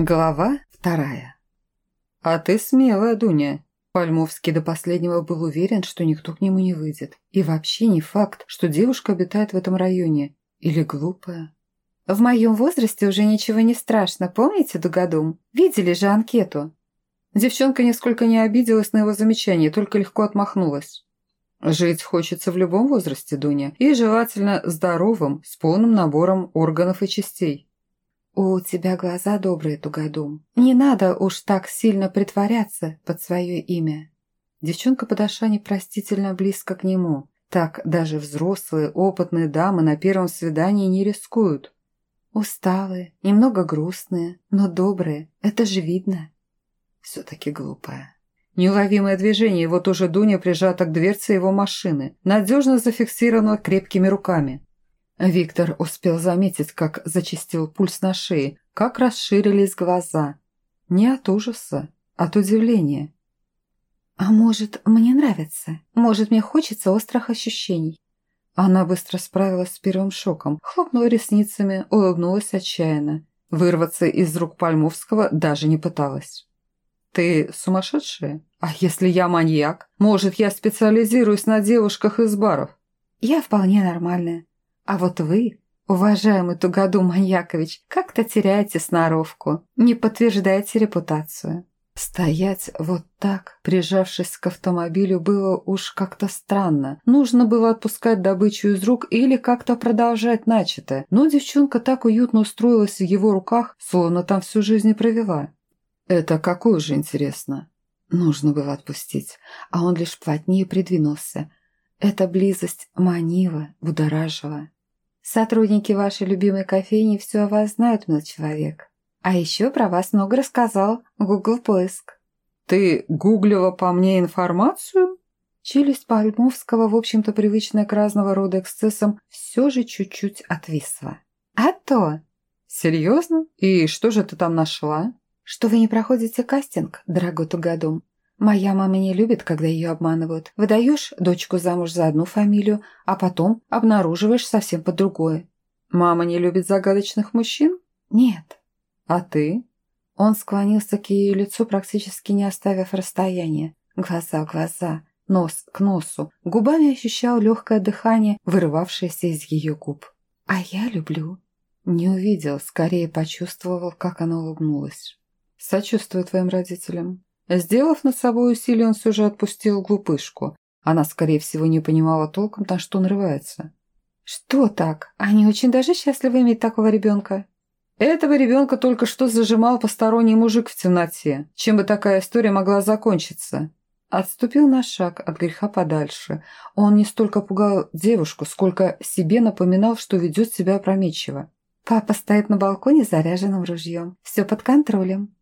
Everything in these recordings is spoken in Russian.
Глава вторая. «А ты смелая, Дуня». Пальмовский до последнего был уверен, что никто к нему не выйдет. И вообще не факт, что девушка обитает в этом районе. Или глупая. «В моем возрасте уже ничего не страшно, помните, Дугадум? Видели же анкету?» Девчонка нисколько не обиделась на его замечание, только легко отмахнулась. «Жить хочется в любом возрасте, Дуня, и желательно здоровым, с полным набором органов и частей». «У тебя глаза добрые, Тугайдум. Не надо уж так сильно притворяться под свое имя». Девчонка подошла непростительно близко к нему. Так даже взрослые, опытные дамы на первом свидании не рискуют. Усталые, немного грустные, но добрые. Это же видно. Все-таки глупая. Неуловимое движение, и вот уже Дуня прижата к дверце его машины, надежно зафиксирована крепкими руками. Виктор успел заметить, как зачистил пульс на шее, как расширились глаза. Не от ужаса, от удивления. «А может, мне нравится? Может, мне хочется острых ощущений?» Она быстро справилась с первым шоком, хлопнула ресницами, улыбнулась отчаянно. Вырваться из рук Пальмовского даже не пыталась. «Ты сумасшедшая? А если я маньяк? Может, я специализируюсь на девушках из баров?» «Я вполне нормальная. А вот вы, уважаемый Тугаду Маньякович, как-то теряете сноровку, не подтверждаете репутацию. Стоять вот так, прижавшись к автомобилю, было уж как-то странно. Нужно было отпускать добычу из рук или как-то продолжать начатое. Но девчонка так уютно устроилась в его руках, словно там всю жизнь и провела. Это какое же интересно. Нужно было отпустить, а он лишь плотнее придвинулся. Эта близость манила, будоражила. Сотрудники вашей любимой кофейни все о вас знают, мил человек. А еще про вас много рассказал Google поиск. Ты гуглила по мне информацию? Челюсть Пальмовского, в общем-то привычная к разного рода эксцессам, все же чуть-чуть отвисла. А то! Серьезно? И что же ты там нашла? Что вы не проходите кастинг, дорогой Тугадум. Моя мама не любит, когда ее обманывают. Выдаешь дочку замуж за одну фамилию, а потом обнаруживаешь совсем под другое. Мама не любит загадочных мужчин? Нет. А ты? Он склонился к ее лицу, практически не оставив расстояния. Глаза в глаза, нос к носу. Губами ощущал легкое дыхание, вырывавшееся из ее губ. А я люблю. Не увидел, скорее почувствовал, как она улыбнулась. Сочувствую твоим родителям. Сделав над собой усилие, он все же отпустил глупышку. Она, скорее всего, не понимала толком, на что нарывается. «Что так? Они очень даже счастливы иметь такого ребенка». Этого ребенка только что зажимал посторонний мужик в темноте. Чем бы такая история могла закончиться? Отступил на шаг от греха подальше. Он не столько пугал девушку, сколько себе напоминал, что ведет себя опрометчиво. «Папа стоит на балконе с заряженным ружьем. Все под контролем».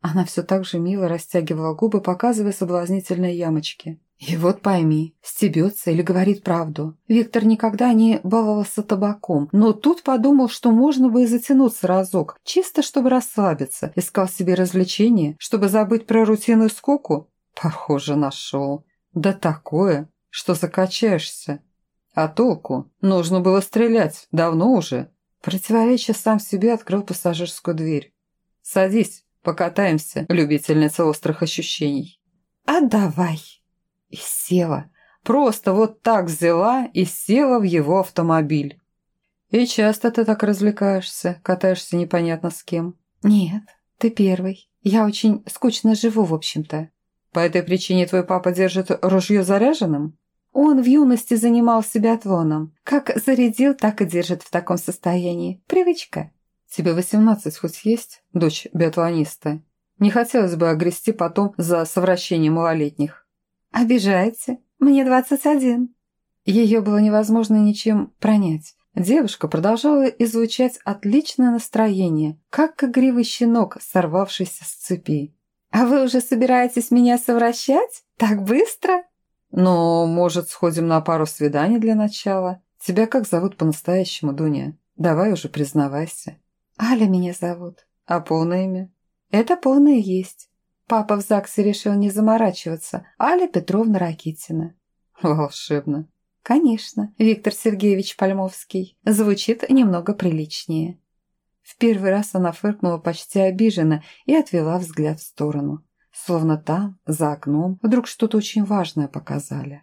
Она все так же мило растягивала губы, показывая соблазнительные ямочки. И вот пойми, стебется или говорит правду. Виктор никогда не баловался табаком, но тут подумал, что можно бы и затянуться разок, чисто чтобы расслабиться. Искал себе развлечения, чтобы забыть про рутинную скуку. Похоже, нашел. Да такое, что закачаешься. А толку? Нужно было стрелять, давно уже. Противоречие сам себе открыл пассажирскую дверь. «Садись», Покатаемся, любительница острых ощущений. А давай. И села. Просто вот так взяла и села в его автомобиль. И часто ты так развлекаешься, катаешься непонятно с кем? Нет, ты первый. Я очень скучно живу, в общем-то. По этой причине твой папа держит ружье заряженным? Он в юности занимался биатлоном. Как зарядил, так и держит в таком состоянии. Привычка. Тебе восемнадцать хоть есть, дочь биатлониста? Не хотелось бы огрести потом за совращение малолетних». «Обижаете? Мне двадцать один». Ее было невозможно ничем пронять. Девушка продолжала излучать отличное настроение, как игривый щенок, сорвавшийся с цепи. «А вы уже собираетесь меня совращать? Так быстро?» «Ну, может, сходим на пару свиданий для начала? Тебя как зовут по-настоящему, Дуня? Давай уже признавайся». Аля меня зовут. А полное имя? Это полное есть. Папа в ЗАГСе решил не заморачиваться. Аля Петровна Ракитина. Волшебно. Конечно, Виктор Сергеевич Пальмовский. Звучит немного приличнее. В первый раз она фыркнула почти обиженно и отвела взгляд в сторону. Словно там, за окном, вдруг что-то очень важное показали.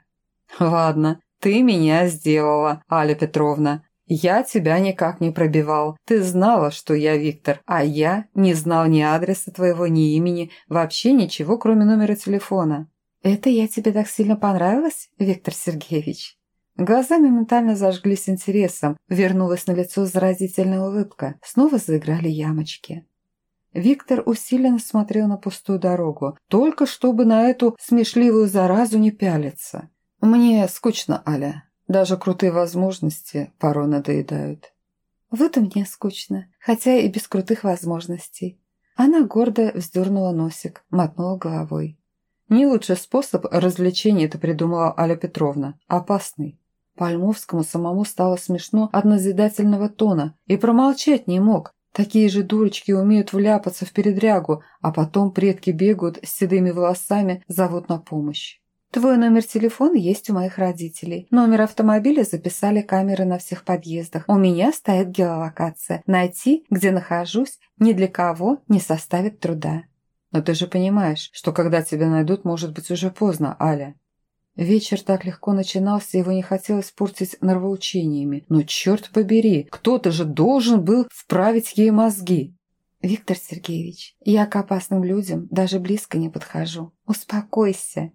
«Ладно, ты меня сделала, Аля Петровна. Я тебя никак не пробивал. Ты знала, что я Виктор, а я не знал ни адреса твоего, ни имени, вообще ничего, кроме номера телефона». «Это я тебе так сильно понравилась, Виктор Сергеевич?» Глаза моментально зажглись интересом, вернулась на лицо заразительная улыбка, снова заиграли ямочки. Виктор усиленно смотрел на пустую дорогу, только чтобы на эту смешливую заразу не пялиться. «Мне скучно, Аля. Даже крутые возможности порой надоедают». «Вот и мне скучно, хотя и без крутых возможностей». Она гордо вздернула носик, мотнула головой. «Не лучший способ развлечения это придумала Аля Петровна. Опасный. Пальмовскому самому стало смешно от назидательного тона и промолчать не мог. Такие же дурочки умеют вляпаться в передрягу, а потом предки бегают с седыми волосами, зовут на помощь. Твой номер телефона есть у моих родителей. Номер автомобиля записали камеры на всех подъездах. У меня стоит геолокация. Найти, где нахожусь, ни для кого не составит труда. Но ты же понимаешь, что когда тебя найдут, может быть уже поздно, Аля. Вечер так легко начинался, его не хотелось портить нравоучениями. Но черт побери, кто-то же должен был вправить ей мозги. «Виктор Сергеевич, я к опасным людям даже близко не подхожу. Успокойся».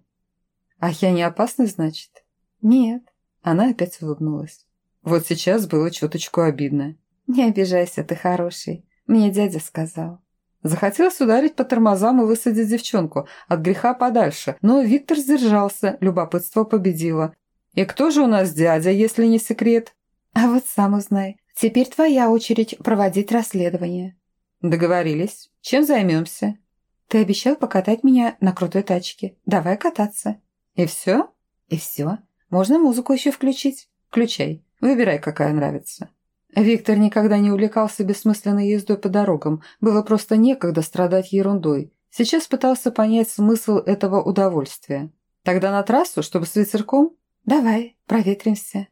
«А я не опасный, значит?» «Нет». Она опять улыбнулась. Вот сейчас было чуточку обидно. «Не обижайся, ты хороший. Мне дядя сказал». Захотелось ударить по тормозам и высадить девчонку от греха подальше, но Виктор сдержался, любопытство победило. «И кто же у нас дядя, если не секрет?» «А вот сам узнай. Теперь твоя очередь проводить расследование». «Договорились. Чем займемся?» «Ты обещал покатать меня на крутой тачке. Давай кататься». «И все?» «И все. Можно музыку еще включить». «Включай. Выбирай, какая нравится». Виктор никогда не увлекался бессмысленной ездой по дорогам, было просто некогда страдать ерундой. Сейчас пытался понять смысл этого удовольствия. Тогда на трассу, чтобы с ветерком? Давай, проветримся.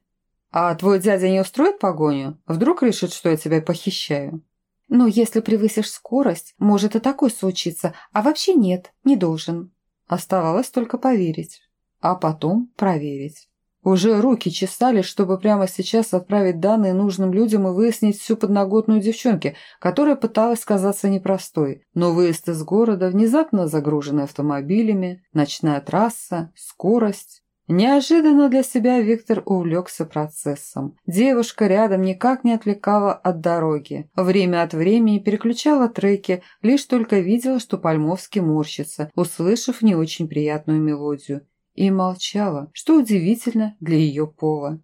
А твой дядя не устроит погоню? Вдруг решит, что я тебя похищаю? Ну, если превысишь скорость, может и такое случиться, а вообще нет, не должен. Оставалось только поверить, а потом проверить. Уже руки чесались, чтобы прямо сейчас отправить данные нужным людям и выяснить всю подноготную девчонки, которая пыталась казаться непростой. Но выезд из города, внезапно загруженный автомобилями, ночная трасса, скорость. Неожиданно для себя Виктор увлекся процессом. Девушка рядом никак не отвлекала от дороги. Время от времени переключала треки, лишь только видела, что Пальмовский морщится, услышав не очень приятную мелодию и молчала, что удивительно для ее пола.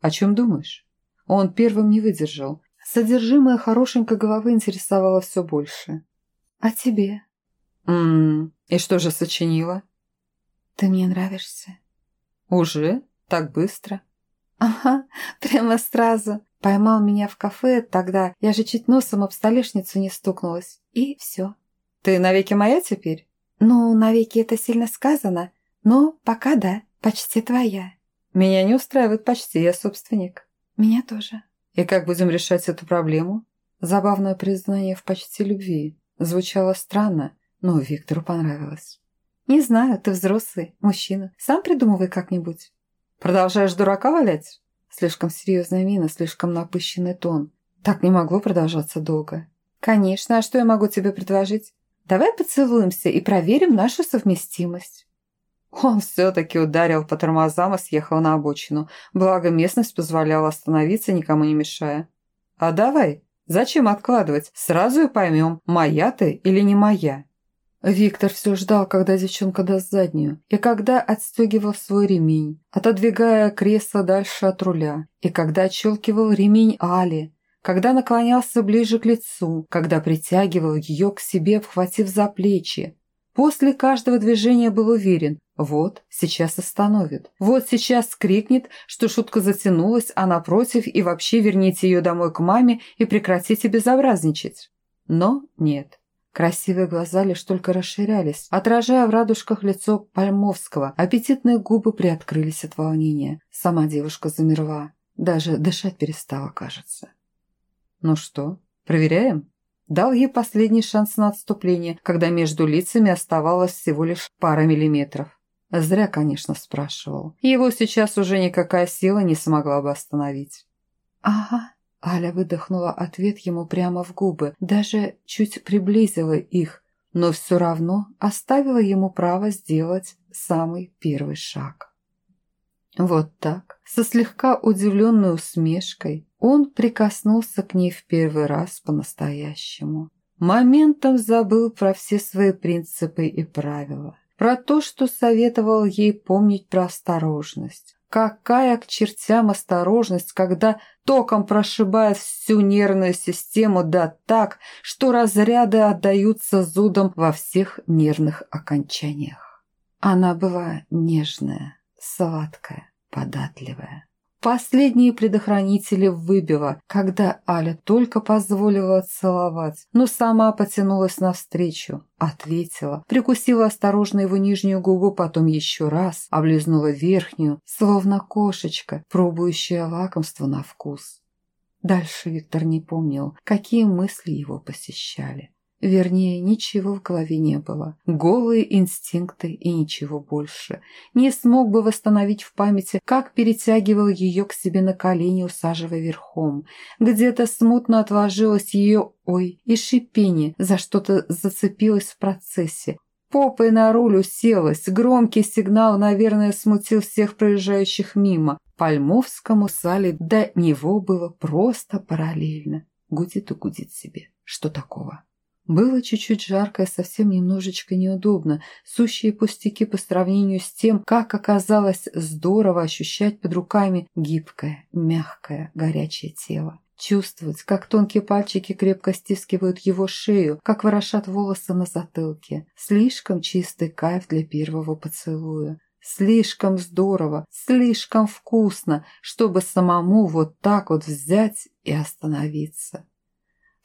«О чем думаешь?» Он первым не выдержал. Содержимое хорошенькой головы интересовало все больше. «А тебе?» «Ммм, и что же сочинила?» «Ты мне нравишься». «Уже? Так быстро?» «Ага, прямо сразу. Поймал меня в кафе тогда, я же чуть носом об столешницу не стукнулась. И все». «Ты навеки моя теперь?» «Ну, навеки это сильно сказано. Но пока да, почти твоя. Меня не устраивает почти, я собственник. Меня тоже. И как будем решать эту проблему? Забавное признание в почти любви. Звучало странно, но Виктору понравилось. Не знаю, ты взрослый, мужчина. Сам придумывай как-нибудь. Продолжаешь дурака валять? Слишком серьезная мина, слишком напыщенный тон. Так не могло продолжаться долго. Конечно, а что я могу тебе предложить? Давай поцелуемся и проверим нашу совместимость. Он все-таки ударил по тормозам и съехал на обочину, благо местность позволяла остановиться, никому не мешая. «А давай, зачем откладывать? Сразу и поймем, моя ты или не моя». Виктор все ждал, когда девчонка даст заднюю, и когда отстегивал свой ремень, отодвигая кресло дальше от руля, и когда отщелкивал ремень Али, когда наклонялся ближе к лицу, когда притягивал ее к себе, обхватив за плечи. После каждого движения был уверен, вот, сейчас остановит. Вот сейчас скрикнет, что шутка затянулась, а напротив, и вообще верните ее домой к маме и прекратите безобразничать. Но нет. Красивые глаза лишь только расширялись, отражая в радужках лицо Пальмовского. Аппетитные губы приоткрылись от волнения. Сама девушка замерла. Даже дышать перестала, кажется. «Ну что, Проверяем?» Дал ей последний шанс на отступление, когда между лицами оставалось всего лишь пара миллиметров. Зря, конечно, спрашивал. Его сейчас уже никакая сила не смогла бы остановить. «Ага», Аля выдохнула ответ ему прямо в губы, даже чуть приблизила их, но все равно оставила ему право сделать самый первый шаг. Вот так, со слегка удивленной усмешкой, он прикоснулся к ней в первый раз по-настоящему. Моментом забыл про все свои принципы и правила. Про то, что советовал ей помнить про осторожность. Какая к чертям осторожность, когда током прошибает всю нервную систему, да так, что разряды отдаются зудом во всех нервных окончаниях. Она была нежная, сладкая, податливая. Последние предохранители выбила, когда Аля только позволила целовать, но сама потянулась навстречу, ответила, прикусила осторожно его нижнюю губу, потом еще раз облизнула верхнюю, словно кошечка, пробующая лакомство на вкус. Дальше Виктор не помнил, какие мысли его посещали. Вернее, ничего в голове не было. Голые инстинкты и ничего больше. Не смог бы восстановить в памяти, как перетягивал ее к себе на колени, усаживая верхом. Где-то смутно отложилось ее «ой» и шипение, за что-то зацепилось в процессе. Попой на руль уселась. Громкий сигнал, наверное, смутил всех проезжающих мимо. Пальмовскому сале до него было просто параллельно. Гудит и гудит себе. Что такого? Было чуть-чуть жарко и совсем немножечко неудобно, сущие пустяки по сравнению с тем, как оказалось здорово ощущать под руками гибкое, мягкое, горячее тело. Чувствовать, как тонкие пальчики крепко стискивают его шею, как ворошат волосы на затылке. Слишком чистый кайф для первого поцелуя. Слишком здорово, слишком вкусно, чтобы самому вот так вот взять и остановиться.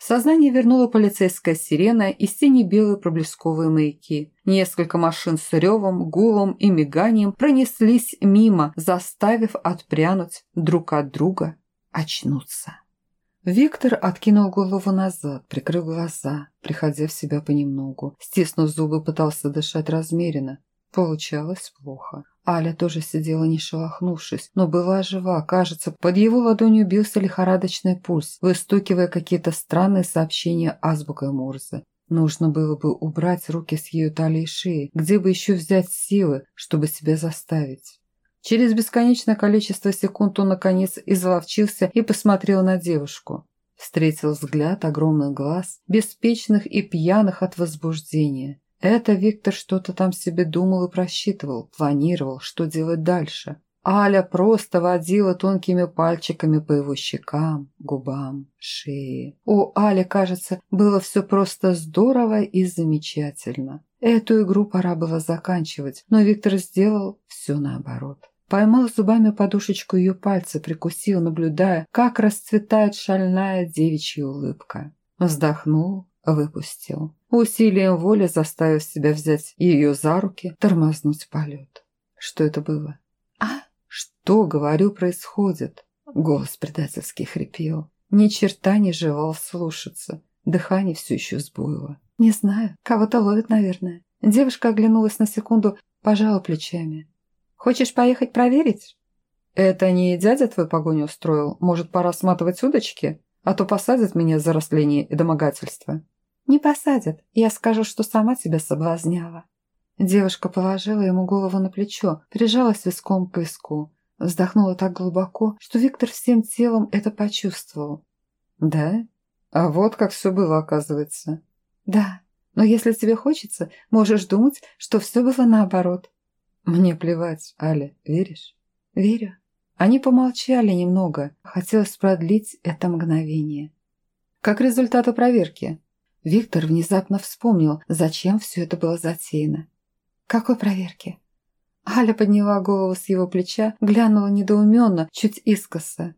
Сознание вернула полицейская сирена и сине-белые проблесковые маяки. Несколько машин с ревом, гулом и миганием пронеслись мимо, заставив отпрянуть друг от друга, очнуться. Виктор откинул голову назад, прикрыл глаза, приходя в себя понемногу. Стиснув зубы, пытался дышать размеренно. Получалось плохо. Аля тоже сидела не шелохнувшись, но была жива. Кажется, под его ладонью бился лихорадочный пульс, выстукивая какие-то странные сообщения азбукой Морзе. Нужно было бы убрать руки с ее талии и шеи, где бы еще взять силы, чтобы себя заставить. Через бесконечное количество секунд он, наконец, изловчился и посмотрел на девушку. Встретил взгляд огромных глаз, беспечных и пьяных от возбуждения. Это Виктор что-то там себе думал и просчитывал, планировал, что делать дальше. Аля просто водила тонкими пальчиками по его щекам, губам, шее. У Али, кажется, было все просто здорово и замечательно. Эту игру пора было заканчивать, но Виктор сделал все наоборот. Поймал зубами подушечку ее пальца, прикусил, наблюдая, как расцветает шальная девичья улыбка. Вздохнул, выпустил усилием воли заставив себя взять ее за руки, тормознуть полет. Что это было? А? Что, говорю, происходит? Голос предательски хрипел. Ни черта не желал слушаться. Дыхание все еще сбоило. Не знаю, кого-то ловит, наверное. Девушка оглянулась на секунду, пожала плечами. Хочешь поехать проверить? Это не дядя твой погоню устроил? Может, пора сматывать удочки? А то посадят меня за растление и домогательство. «Не посадят. Я скажу, что сама тебя соблазняла». Девушка положила ему голову на плечо, прижалась виском к виску. Вздохнула так глубоко, что Виктор всем телом это почувствовал. «Да? А вот как все было, оказывается». «Да. Но если тебе хочется, можешь думать, что все было наоборот». «Мне плевать, Аля, веришь?» «Верю». Они помолчали немного. Хотелось продлить это мгновение. «Как результаты проверки?» Виктор внезапно вспомнил, зачем все это было затеяно. «Какой проверки?» Аля подняла голову с его плеча, глянула недоуменно, чуть искоса.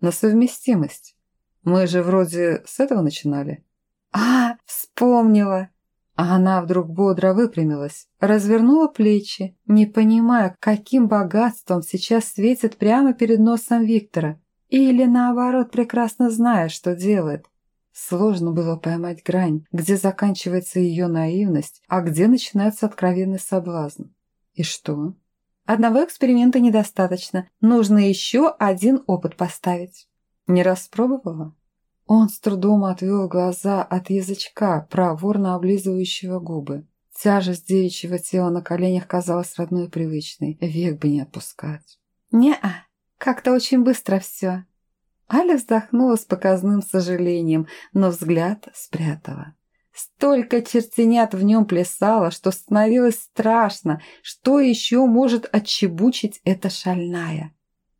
«На совместимость. Мы же вроде с этого начинали». «А, вспомнила!» А она вдруг бодро выпрямилась, развернула плечи, не понимая, каким богатством сейчас светит прямо перед носом Виктора. Или, наоборот, прекрасно зная, что делает. Сложно было поймать грань, где заканчивается ее наивность, а где начинается откровенный соблазн. И что? Одного эксперимента недостаточно. Нужно еще один опыт поставить. Не распробовала? Он с трудом отвел глаза от язычка, проворно облизывающего губы. Тяжесть девичьего тела на коленях казалась родной и привычной. Век бы не отпускать. «Не-а, как-то очень быстро все», Аля вздохнула с показным сожалением, но взгляд спрятала. Столько чертенят в нем плясало, что становилось страшно, что еще может отчебучить эта шальная.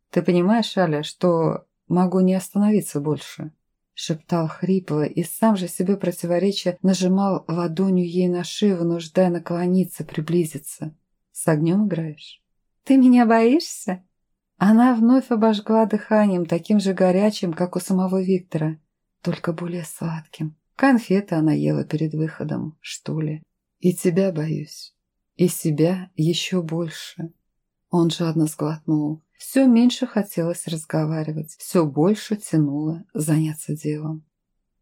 «Ты понимаешь, Аля, что могу не остановиться больше?» шептал хрипло и сам же себе противоречия нажимал ладонью ей на шею, вынуждая наклониться, приблизиться. «С огнем играешь?» «Ты меня боишься?» Она вновь обожгла дыханием, таким же горячим, как у самого Виктора, только более сладким. Конфеты она ела перед выходом, что ли. И тебя боюсь. И себя еще больше. Он жадно сглотнул. Все меньше хотелось разговаривать, все больше тянуло заняться делом.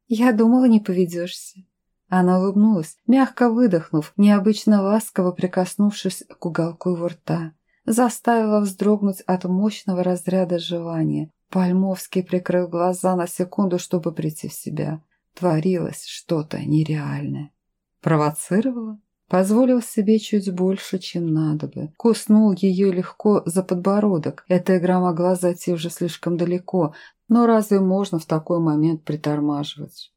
«Я думала, не поведешься». Она улыбнулась, мягко выдохнув, необычно ласково прикоснувшись к уголку его рта заставила вздрогнуть от мощного разряда желания. Пальмовский прикрыл глаза на секунду, чтобы прийти в себя. Творилось что-то нереальное. Провоцировала? Позволил себе чуть больше, чем надо бы. Куснул ее легко за подбородок. Эта игра могла зайти уже слишком далеко, но разве можно в такой момент притормаживать?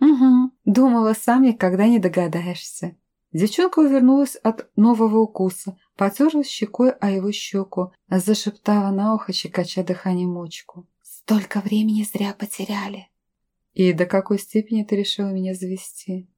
«Угу, думала, сам никогда не догадаешься». Девчонка увернулась от нового укуса, потерлась щекой о его щеку, зашептала на ухо, щекоча дыхание мочку. «Столько времени зря потеряли!» «И до какой степени ты решила меня завести?»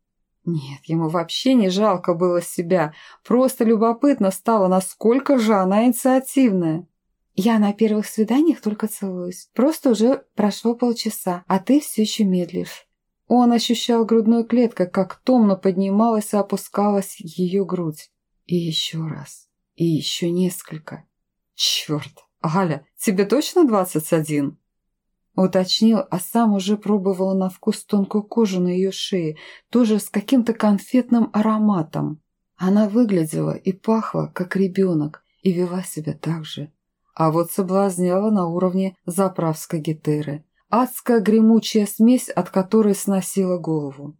Нет, ему вообще не жалко было себя, просто любопытно стало, насколько же она инициативная. Я на первых свиданиях только целуюсь, просто уже прошло полчаса, а ты все еще медлишь. Он ощущал грудной клеткой, как томно поднималась и опускалась ее грудь. И еще раз. И еще несколько. Черт! Аля, тебе точно двадцать один? Уточнил, а сам уже пробовал на вкус тонкую кожу на ее шее, тоже с каким-то конфетным ароматом. Она выглядела и пахла, как ребенок, и вела себя так же. А вот соблазняла на уровне заправской гетеры – адская гремучая смесь, от которой сносила голову.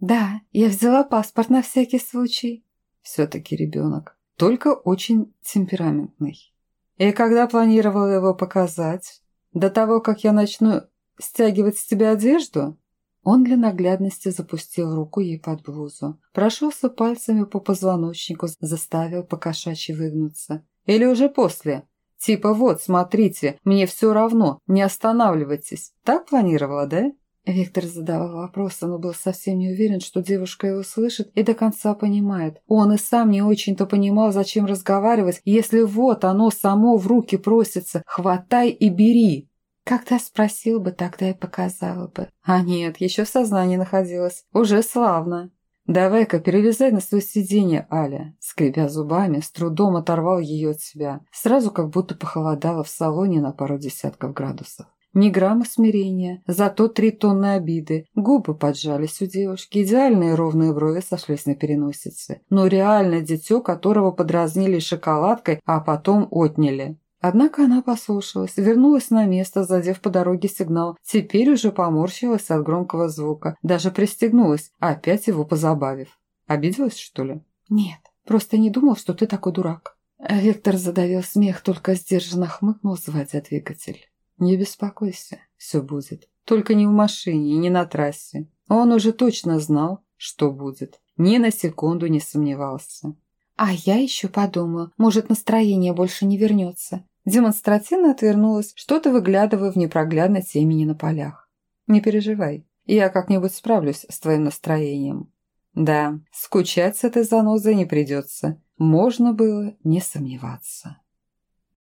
«Да, я взяла паспорт на всякий случай». Все-таки ребенок, только очень темпераментный. И когда планировала его показать? До того, как я начну стягивать с тебя одежду? Он для наглядности запустил руку ей под блузу, прошелся пальцами по позвоночнику, заставил покошачьи выгнуться. Или уже после? Типа вот, смотрите, мне все равно, не останавливайтесь. Так планировала, да? Виктор задавал вопросы, но был совсем не уверен, что девушка его слышит и до конца понимает. Он и сам не очень-то понимал, зачем разговаривать, если вот оно само в руки просится «хватай и бери». Когда спросил бы, тогда и показала бы. А нет, еще в сознании находилась. Уже славно. «Давай-ка перелезай на свое сиденье, Аля», скрипя зубами, с трудом оторвал ее от себя. Сразу как будто похолодало в салоне на пару десятков градусов. Ни грамма смирения, зато три тонны обиды. Губы поджались у девушки, идеальные ровные брови сошлись на переносице. Но реально дитё, которого подразнили шоколадкой, а потом отняли. Однако она послушалась, вернулась на место, задев по дороге сигнал. Теперь уже поморщилась от громкого звука. Даже пристегнулась, опять его позабавив. Обиделась, что ли? Нет, просто не думал, что ты такой дурак. Виктор задавил смех, только сдержанно хмыкнул, заводя двигатель. Не беспокойся, все будет. Только не в машине и не на трассе. Он уже точно знал, что будет. Ни на секунду не сомневался. А я еще подумаю, может, настроение больше не вернется. Демонстративно отвернулась, что-то выглядывая в непроглядной темени на полях. «Не переживай, я как-нибудь справлюсь с твоим настроением». Да, скучать с этой занозой не придется. Можно было не сомневаться.